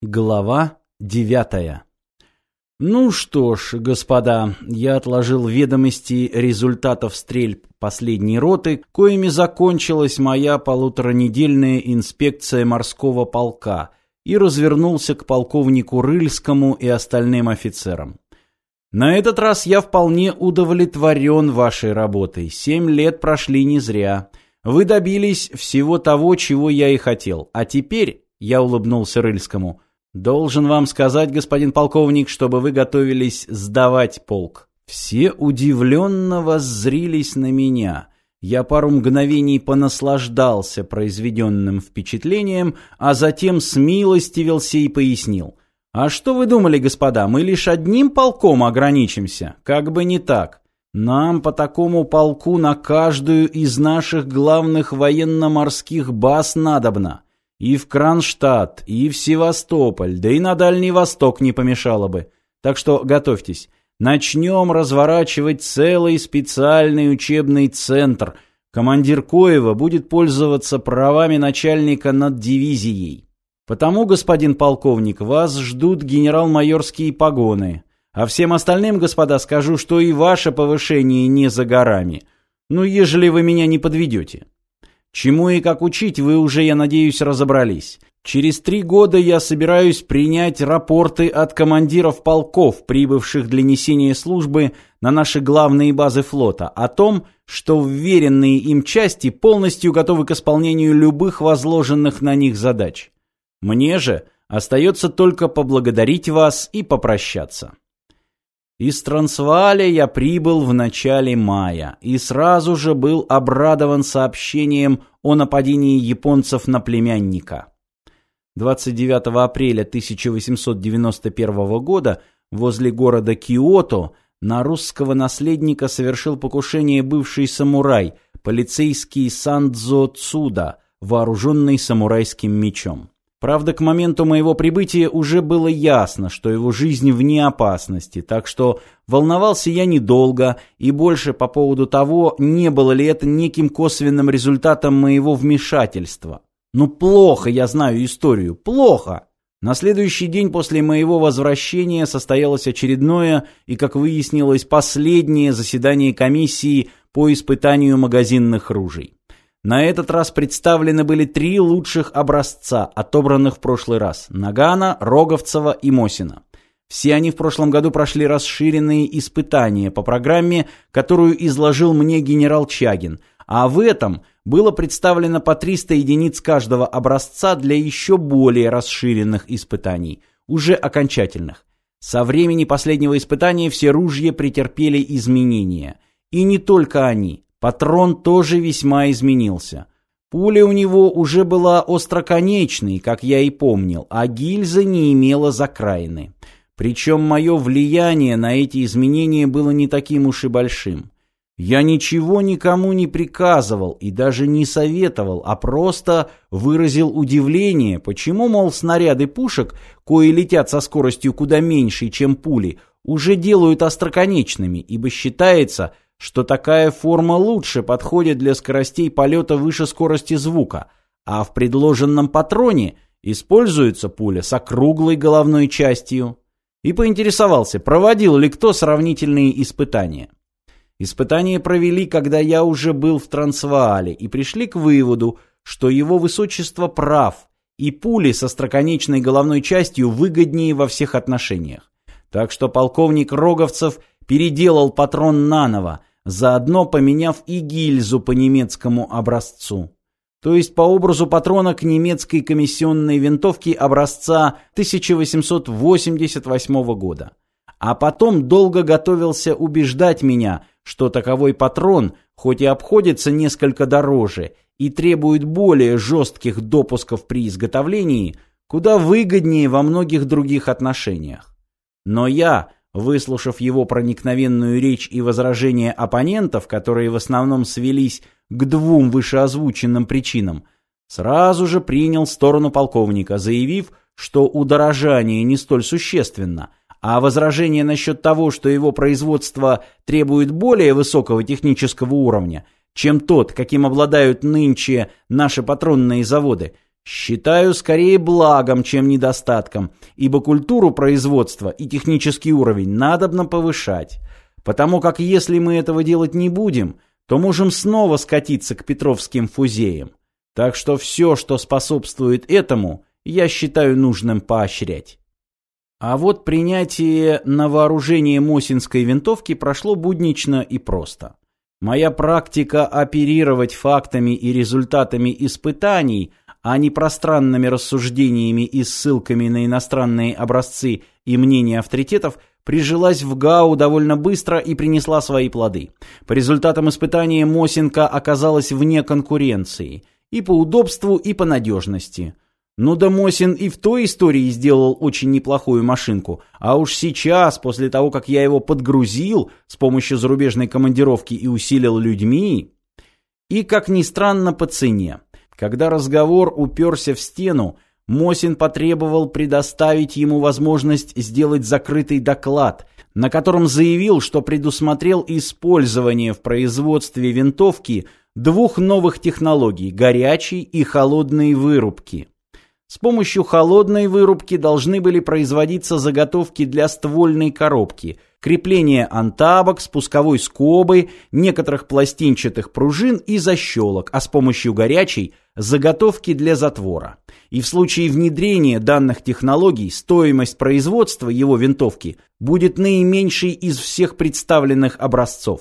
Глава девятая Ну что ж, господа, я отложил ведомости результатов стрельб последней роты, коими закончилась моя полуторанедельная инспекция морского полка, и развернулся к полковнику Рыльскому и остальным офицерам. На этот раз я вполне удовлетворен вашей работой. Семь лет прошли не зря. Вы добились всего того, чего я и хотел. А теперь, я улыбнулся Рыльскому, должен вам сказать, господин полковник, чтобы вы готовились сдавать полк. Все удивленно воззрились на меня. Я пару мгновений понаслаждался произведенным впечатлением, а затем смилостивился и пояснил. «А что вы думали, господа, мы лишь одним полком ограничимся? Как бы не так. Нам по такому полку на каждую из наших главных военно-морских баз надобно. И в Кронштадт, и в Севастополь, да и на Дальний Восток не помешало бы. Так что готовьтесь. Начнем разворачивать целый специальный учебный центр. Командир Коева будет пользоваться правами начальника над дивизией. Потому, господин полковник, вас ждут генерал-майорские погоны. А всем остальным, господа, скажу, что и ваше повышение не за горами. Ну, ежели вы меня не подведете. Чему и как учить, вы уже, я надеюсь, разобрались. Через три года я собираюсь принять рапорты от командиров полков, прибывших для несения службы на наши главные базы флота, о том, что вверенные им части полностью готовы к исполнению любых возложенных на них задач. Мне же остается только поблагодарить вас и попрощаться. Из Трансвааля я прибыл в начале мая и сразу же был обрадован сообщением о нападении японцев на племянника. 29 апреля 1891 года возле города Киото на русского наследника совершил покушение бывший самурай, полицейский Сандзо Цуда, вооруженный самурайским мечом. Правда, к моменту моего прибытия уже было ясно, что его жизнь вне опасности, так что волновался я недолго и больше по поводу того, не было ли это неким косвенным результатом моего вмешательства. Ну плохо я знаю историю, плохо. На следующий день после моего возвращения состоялось очередное и, как выяснилось, последнее заседание комиссии по испытанию магазинных ружей. На этот раз представлены были три лучших образца, отобранных в прошлый раз – Нагана, Роговцева и Мосина. Все они в прошлом году прошли расширенные испытания по программе, которую изложил мне генерал Чагин, а в этом было представлено по 300 единиц каждого образца для еще более расширенных испытаний, уже окончательных. Со времени последнего испытания все ружья претерпели изменения. И не только они. Патрон тоже весьма изменился. Пуля у него уже была остроконечной, как я и помнил, а гильза не имела закраины. Причем мое влияние на эти изменения было не таким уж и большим. Я ничего никому не приказывал и даже не советовал, а просто выразил удивление, почему, мол, снаряды пушек, кои летят со скоростью куда меньшей, чем пули, уже делают остроконечными, ибо считается, что такая форма лучше подходит для скоростей полета выше скорости звука, а в предложенном патроне используется пуля с округлой головной частью. И поинтересовался, проводил ли кто сравнительные испытания. Испытания провели, когда я уже был в Трансваале, и пришли к выводу, что его высочество прав, и пули со строконечной головной частью выгоднее во всех отношениях. Так что полковник Роговцев переделал патрон наново, заодно поменяв и гильзу по немецкому образцу. То есть по образу патрона к немецкой комиссионной винтовке образца 1888 года. А потом долго готовился убеждать меня, что таковой патрон, хоть и обходится несколько дороже и требует более жестких допусков при изготовлении, куда выгоднее во многих других отношениях. Но я, выслушав его проникновенную речь и возражения оппонентов, которые в основном свелись к двум вышеозвученным причинам, сразу же принял сторону полковника, заявив, что удорожание не столь существенно, а возражение насчет того, что его производство требует более высокого технического уровня, чем тот, каким обладают нынче наши патронные заводы, Считаю скорее благом, чем недостатком, ибо культуру производства и технический уровень надобно повышать. Потому как если мы этого делать не будем, то можем снова скатиться к петровским фузеям. Так что все, что способствует этому, я считаю нужным поощрять. А вот принятие на вооружение Мосинской винтовки прошло буднично и просто. Моя практика оперировать фактами и результатами испытаний – а не пространными рассуждениями и ссылками на иностранные образцы и мнения авторитетов, прижилась в ГАУ довольно быстро и принесла свои плоды. По результатам испытания Мосинка оказалась вне конкуренции и по удобству, и по надежности. Ну да Мосин и в той истории сделал очень неплохую машинку, а уж сейчас, после того, как я его подгрузил с помощью зарубежной командировки и усилил людьми, и, как ни странно, по цене. Когда разговор уперся в стену, Мосин потребовал предоставить ему возможность сделать закрытый доклад, на котором заявил, что предусмотрел использование в производстве винтовки двух новых технологий – горячей и холодной вырубки. С помощью холодной вырубки должны были производиться заготовки для ствольной коробки, крепление антабок, спусковой скобы, некоторых пластинчатых пружин и защелок, а с помощью горячей – заготовки для затвора. И в случае внедрения данных технологий стоимость производства его винтовки будет наименьшей из всех представленных образцов.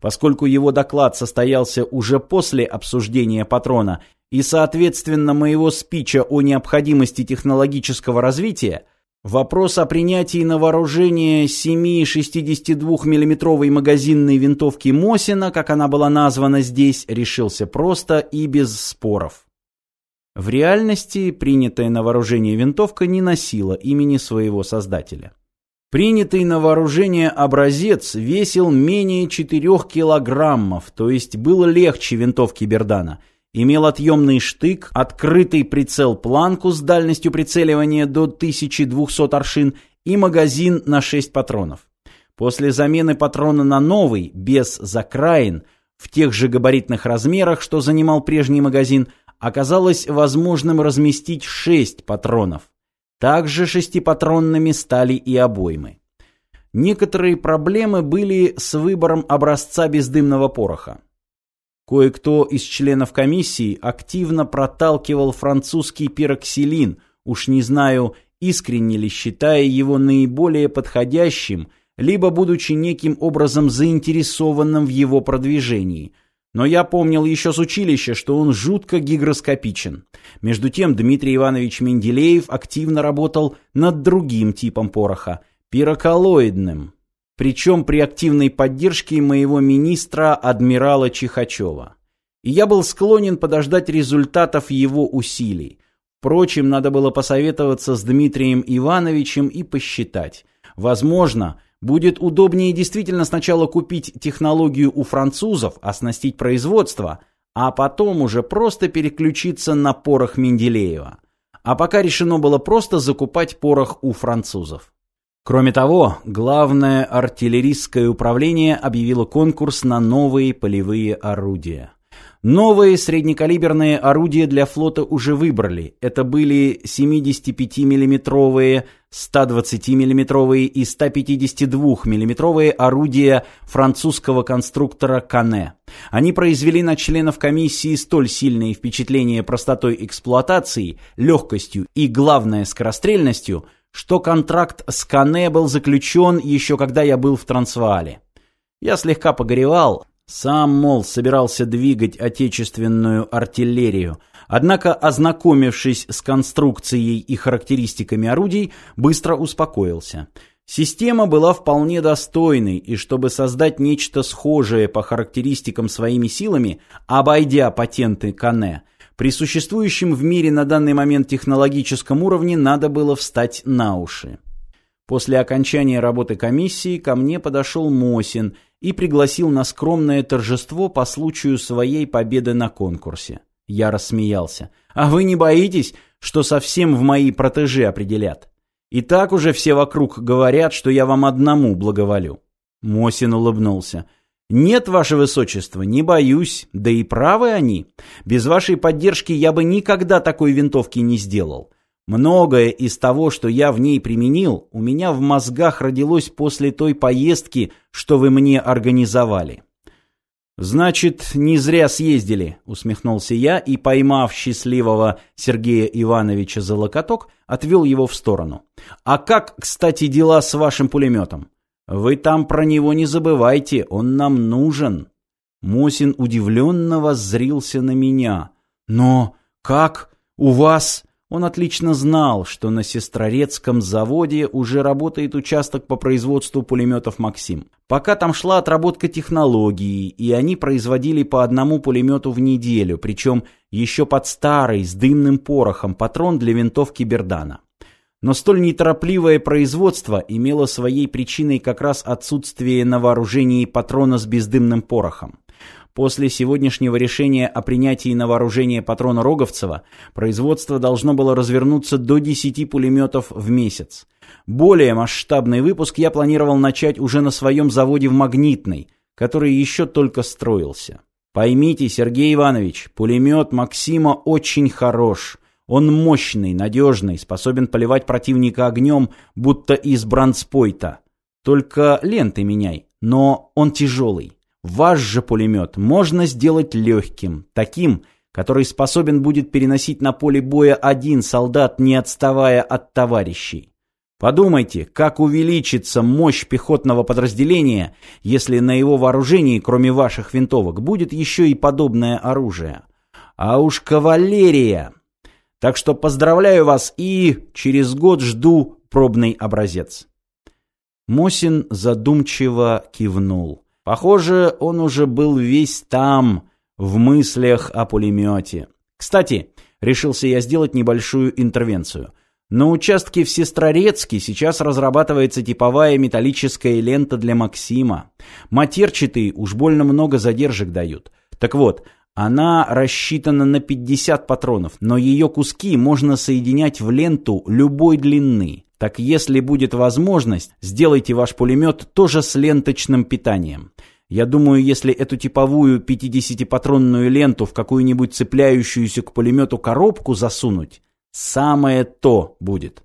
Поскольку его доклад состоялся уже после обсуждения патрона и, соответственно, моего спича о необходимости технологического развития, вопрос о принятии на вооружение 7,62 миллиметровой магазинной винтовки Мосина, как она была названа здесь, решился просто и без споров. В реальности принятая на вооружение винтовка не носила имени своего создателя. Принятый на вооружение образец весил менее 4 килограммов, то есть был легче винтовки Бердана – Имел отъемный штык, открытый прицел-планку с дальностью прицеливания до 1200 аршин и магазин на 6 патронов. После замены патрона на новый, без закраин, в тех же габаритных размерах, что занимал прежний магазин, оказалось возможным разместить 6 патронов. Также шестипатронными стали и обоймы. Некоторые проблемы были с выбором образца бездымного пороха. Кое-кто из членов комиссии активно проталкивал французский пироксилин, уж не знаю, искренне ли считая его наиболее подходящим, либо будучи неким образом заинтересованным в его продвижении. Но я помнил еще с училища, что он жутко гигроскопичен. Между тем Дмитрий Иванович Менделеев активно работал над другим типом пороха – пироколоидным причем при активной поддержке моего министра адмирала Чихачева. И я был склонен подождать результатов его усилий. Впрочем, надо было посоветоваться с Дмитрием Ивановичем и посчитать. Возможно, будет удобнее действительно сначала купить технологию у французов, оснастить производство, а потом уже просто переключиться на порох Менделеева. А пока решено было просто закупать порох у французов. Кроме того, главное артиллерийское управление объявило конкурс на новые полевые орудия. Новые среднекалиберные орудия для флота уже выбрали. Это были 75 миллиметровые 120 миллиметровые и 152 миллиметровые орудия французского конструктора Кане. Они произвели на членов комиссии столь сильное впечатление простотой эксплуатации, легкостью и, главное, скорострельностью – что контракт с Кане был заключен еще когда я был в Трансваале. Я слегка погоревал, сам, мол, собирался двигать отечественную артиллерию, однако, ознакомившись с конструкцией и характеристиками орудий, быстро успокоился. Система была вполне достойной, и чтобы создать нечто схожее по характеристикам своими силами, обойдя патенты Кане, при существующем в мире на данный момент технологическом уровне надо было встать на уши. После окончания работы комиссии ко мне подошел Мосин и пригласил на скромное торжество по случаю своей победы на конкурсе. Я рассмеялся. «А вы не боитесь, что совсем в мои протеже определят? И так уже все вокруг говорят, что я вам одному благоволю». Мосин улыбнулся. «Нет, ваше высочество, не боюсь, да и правы они. Без вашей поддержки я бы никогда такой винтовки не сделал. Многое из того, что я в ней применил, у меня в мозгах родилось после той поездки, что вы мне организовали». «Значит, не зря съездили», — усмехнулся я и, поймав счастливого Сергея Ивановича за локоток, отвел его в сторону. «А как, кстати, дела с вашим пулеметом? Вы там про него не забывайте, он нам нужен». Мосин удивленно воззрился на меня. «Но как? У вас...» Он отлично знал, что на Сестрорецком заводе уже работает участок по производству пулеметов «Максим». Пока там шла отработка технологии, и они производили по одному пулемету в неделю, причем еще под старый, с дымным порохом, патрон для винтовки Бердана. Но столь неторопливое производство имело своей причиной как раз отсутствие на вооружении патрона с бездымным порохом. После сегодняшнего решения о принятии на вооружение патрона Роговцева производство должно было развернуться до 10 пулеметов в месяц. Более масштабный выпуск я планировал начать уже на своем заводе в Магнитной, который еще только строился. Поймите, Сергей Иванович, пулемет Максима очень хорош. Он мощный, надежный, способен поливать противника огнем, будто из бронспойта. Только ленты меняй, но он тяжелый. Ваш же пулемет можно сделать легким, таким, который способен будет переносить на поле боя один солдат, не отставая от товарищей. Подумайте, как увеличится мощь пехотного подразделения, если на его вооружении, кроме ваших винтовок, будет еще и подобное оружие. А уж кавалерия! Так что поздравляю вас и через год жду пробный образец. Мосин задумчиво кивнул. Похоже, он уже был весь там, в мыслях о пулемете. Кстати, решился я сделать небольшую интервенцию. На участке в Сестрорецке сейчас разрабатывается типовая металлическая лента для Максима. Матерчатые уж больно много задержек дают. Так вот, она рассчитана на 50 патронов, но ее куски можно соединять в ленту любой длины. Так если будет возможность, сделайте ваш пулемет тоже с ленточным питанием. Я думаю, если эту типовую 50-патронную ленту в какую-нибудь цепляющуюся к пулемету коробку засунуть, самое то будет.